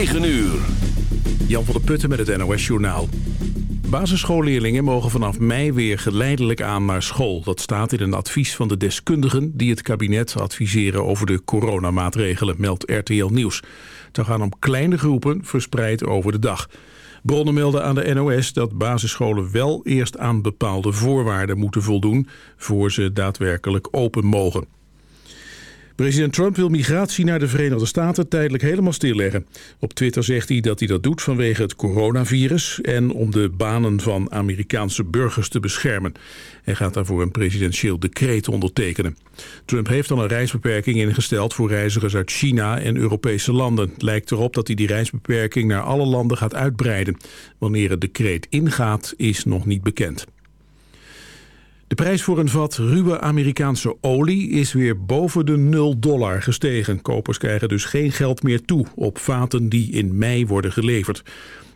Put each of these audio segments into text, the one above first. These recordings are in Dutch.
9 uur. Jan van der Putten met het NOS Journaal. Basisschoolleerlingen mogen vanaf mei weer geleidelijk aan naar school. Dat staat in een advies van de deskundigen die het kabinet adviseren over de coronamaatregelen, meldt RTL Nieuws. Het gaan om kleine groepen verspreid over de dag. Bronnen melden aan de NOS dat basisscholen wel eerst aan bepaalde voorwaarden moeten voldoen... voor ze daadwerkelijk open mogen. President Trump wil migratie naar de Verenigde Staten tijdelijk helemaal stilleggen. Op Twitter zegt hij dat hij dat doet vanwege het coronavirus... en om de banen van Amerikaanse burgers te beschermen. Hij gaat daarvoor een presidentieel decreet ondertekenen. Trump heeft al een reisbeperking ingesteld voor reizigers uit China en Europese landen. Lijkt erop dat hij die reisbeperking naar alle landen gaat uitbreiden. Wanneer het decreet ingaat is nog niet bekend. De prijs voor een vat ruwe Amerikaanse olie is weer boven de 0 dollar gestegen. Kopers krijgen dus geen geld meer toe op vaten die in mei worden geleverd.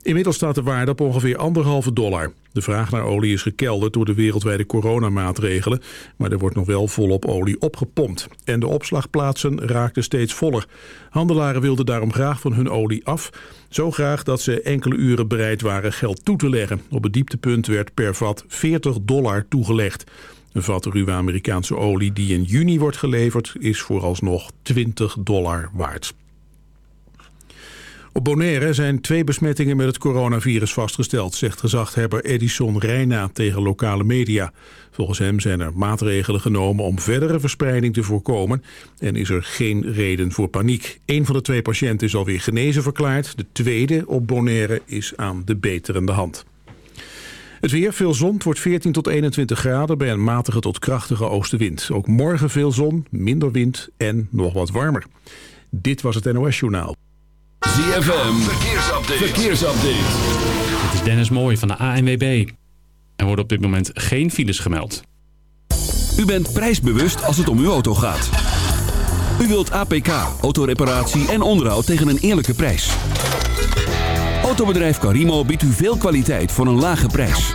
Inmiddels staat de waarde op ongeveer anderhalve dollar. De vraag naar olie is gekelderd door de wereldwijde coronamaatregelen, maar er wordt nog wel volop olie opgepompt. En de opslagplaatsen raakten steeds voller. Handelaren wilden daarom graag van hun olie af, zo graag dat ze enkele uren bereid waren geld toe te leggen. Op het dieptepunt werd per vat 40 dollar toegelegd. Een vat ruwe Amerikaanse olie die in juni wordt geleverd is vooralsnog 20 dollar waard. Op Bonaire zijn twee besmettingen met het coronavirus vastgesteld, zegt gezaghebber Edison Reina tegen lokale media. Volgens hem zijn er maatregelen genomen om verdere verspreiding te voorkomen en is er geen reden voor paniek. Een van de twee patiënten is alweer genezen verklaard, de tweede op Bonaire is aan de beterende hand. Het weer, veel zon, wordt 14 tot 21 graden bij een matige tot krachtige oostenwind. Ook morgen veel zon, minder wind en nog wat warmer. Dit was het NOS Journaal. ZFM, verkeersupdate. verkeersupdate. Dit is Dennis Mooij van de ANWB. Er worden op dit moment geen files gemeld. U bent prijsbewust als het om uw auto gaat. U wilt APK, autoreparatie en onderhoud tegen een eerlijke prijs. Autobedrijf Carimo biedt u veel kwaliteit voor een lage prijs.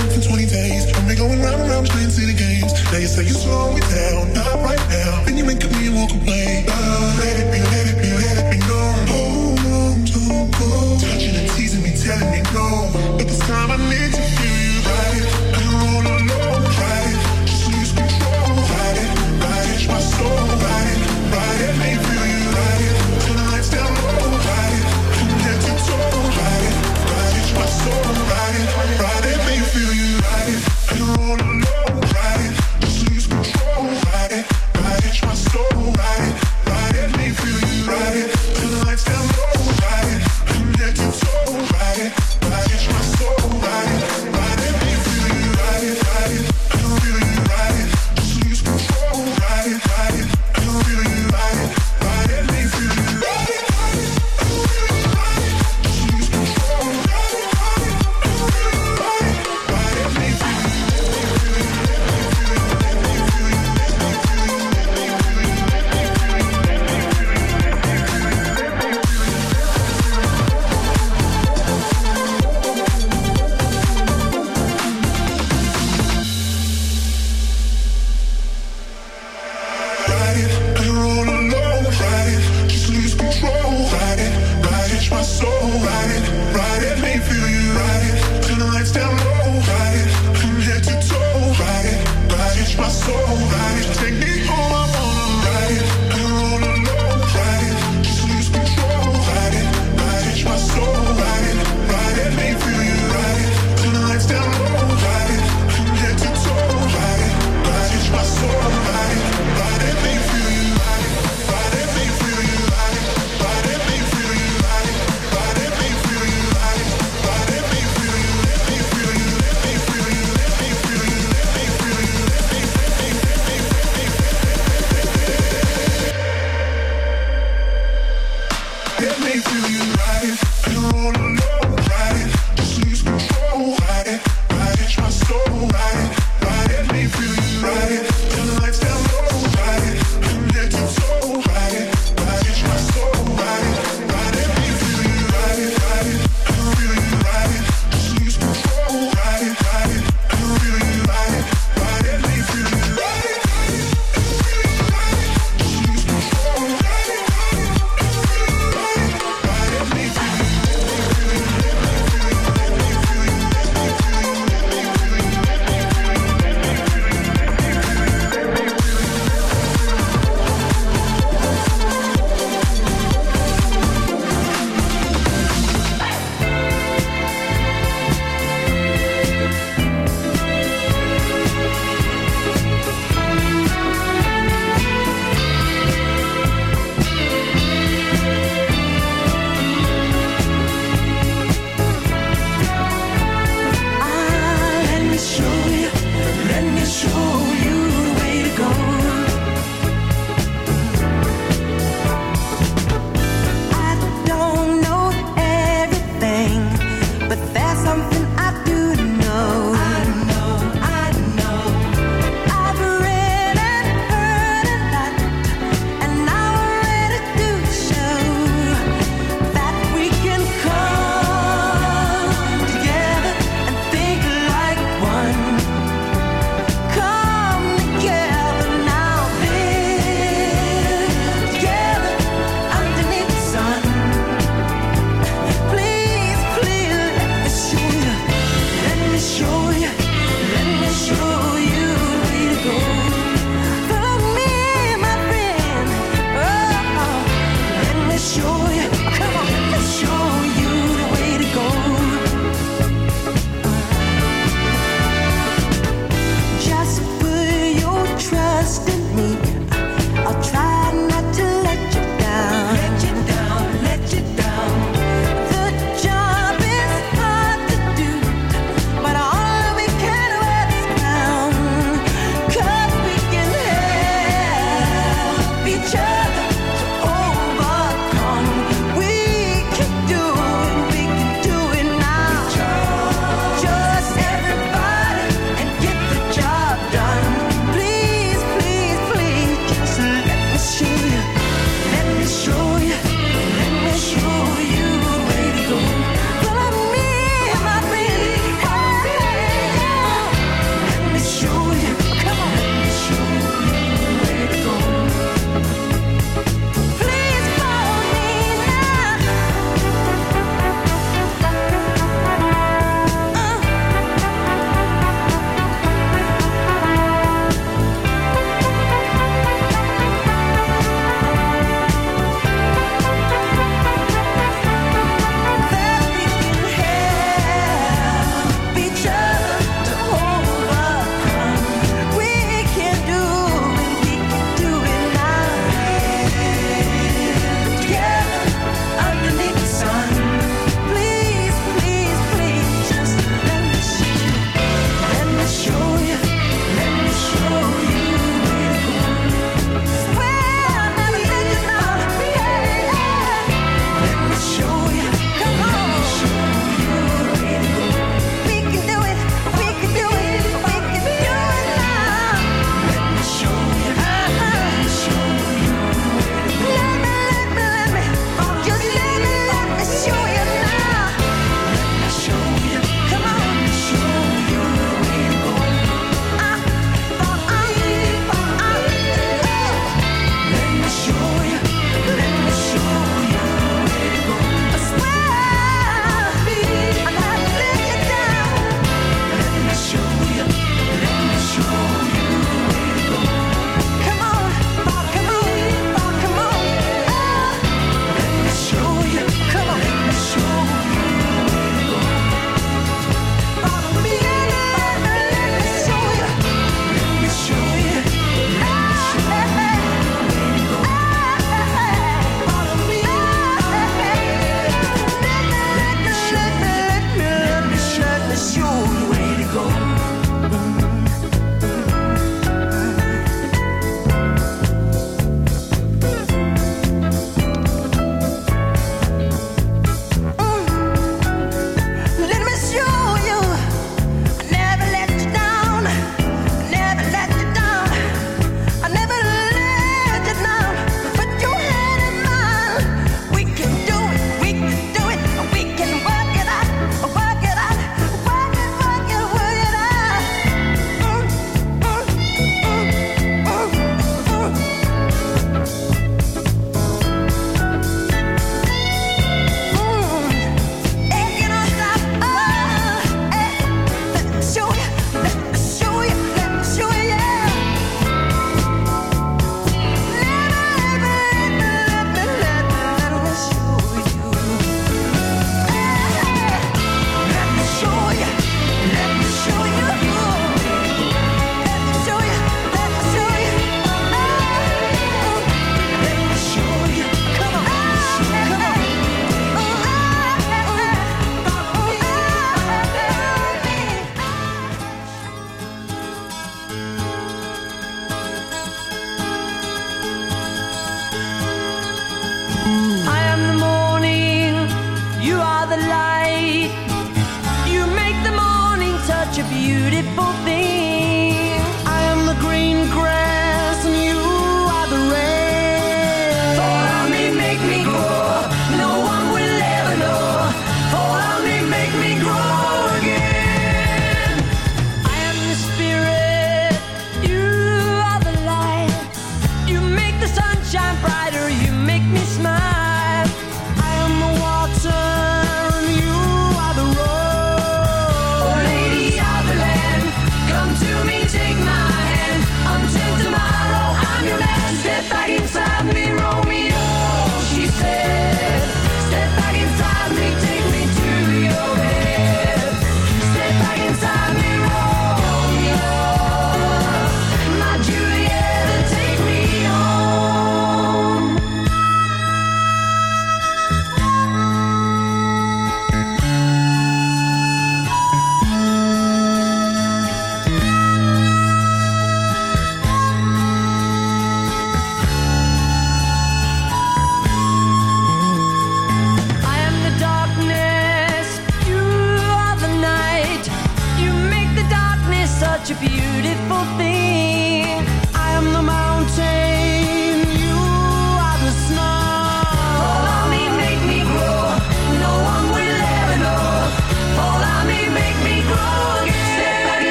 A for 20 days. I've going round and round playing city games. Now you say you slow it down, not right now. Then you make me walk away. Uh, let it be, let it be, let it be known. Hold on, don't go. Touching and teasing me, telling me no.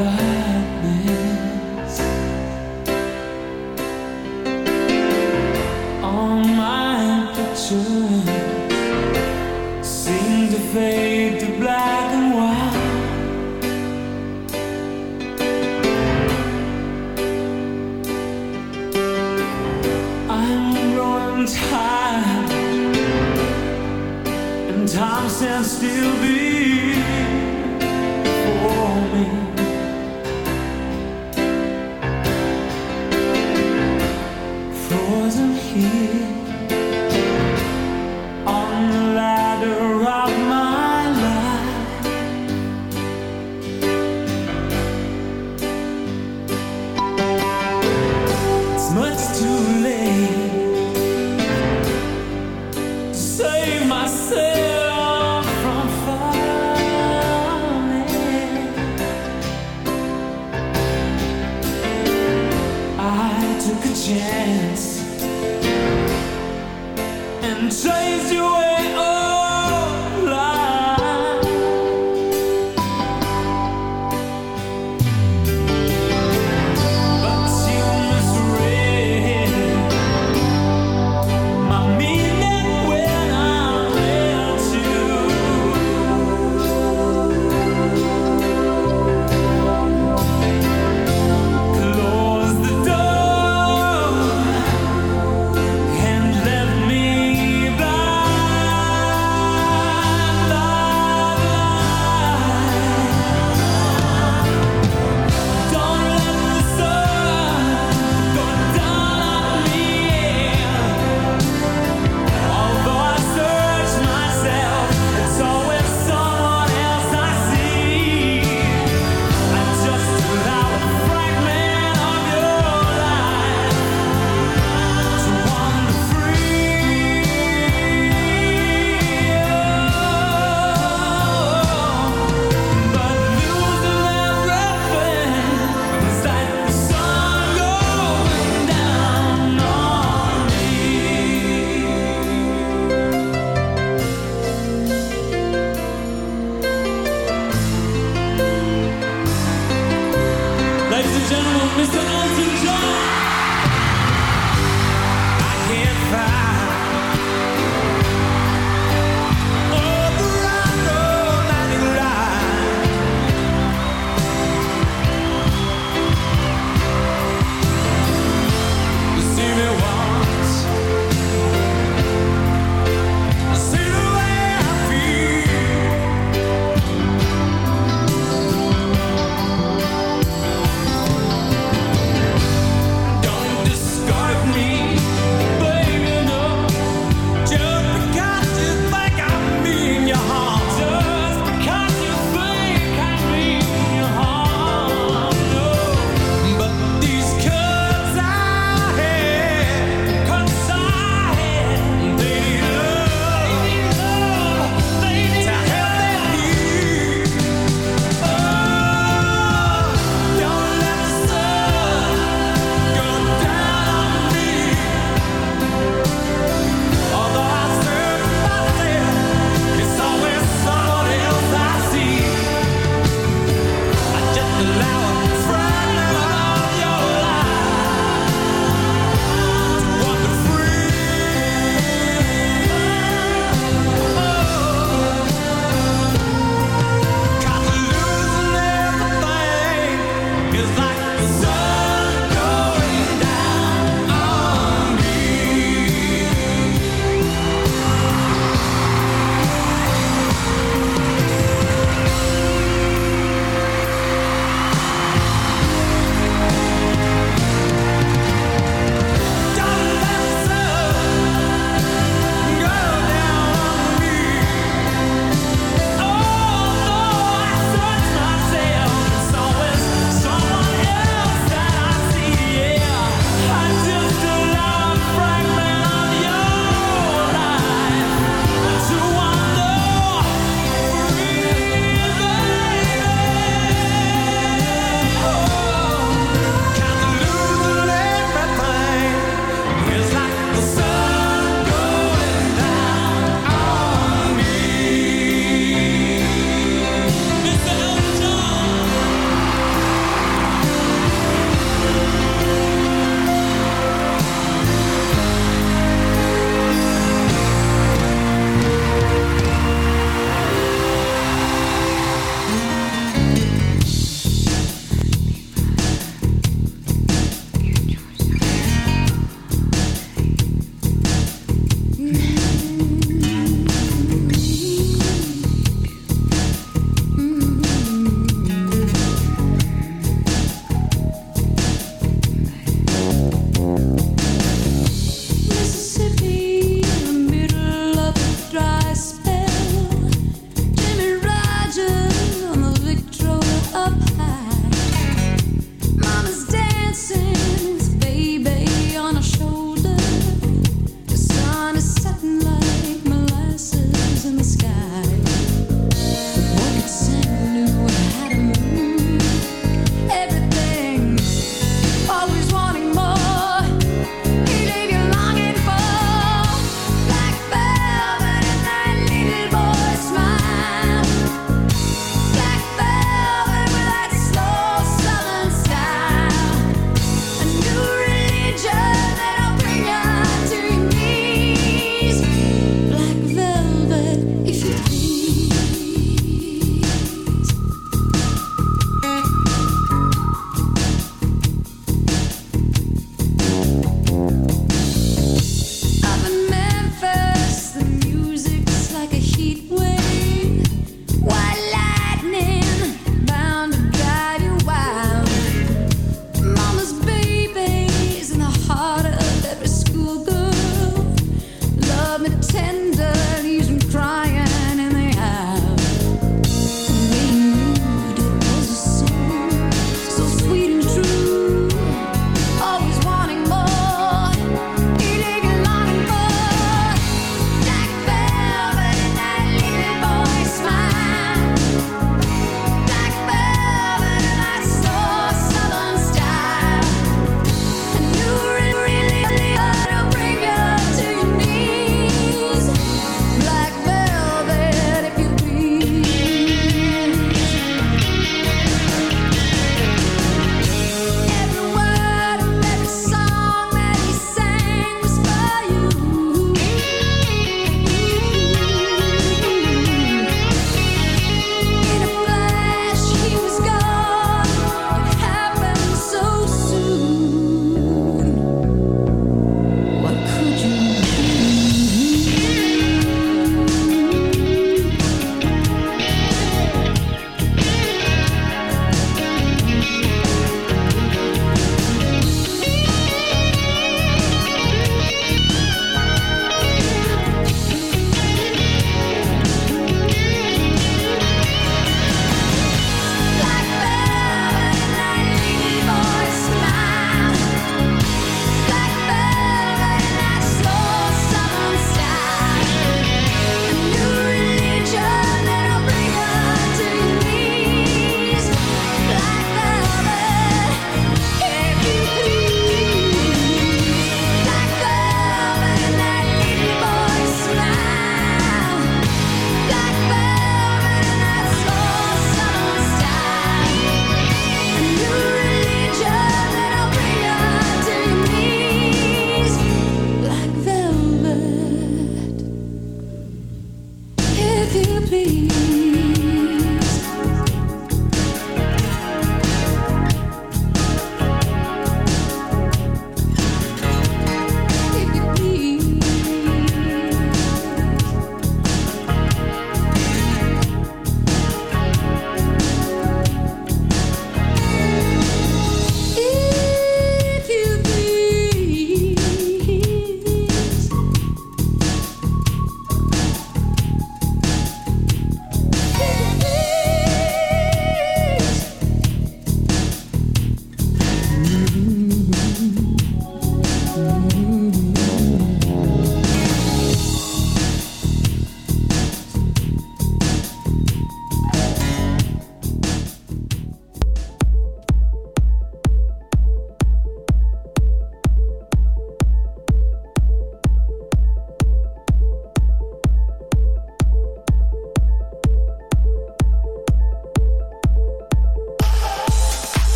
darkness All my pictures seem to fade to black and white. I'm growing tired And time stands still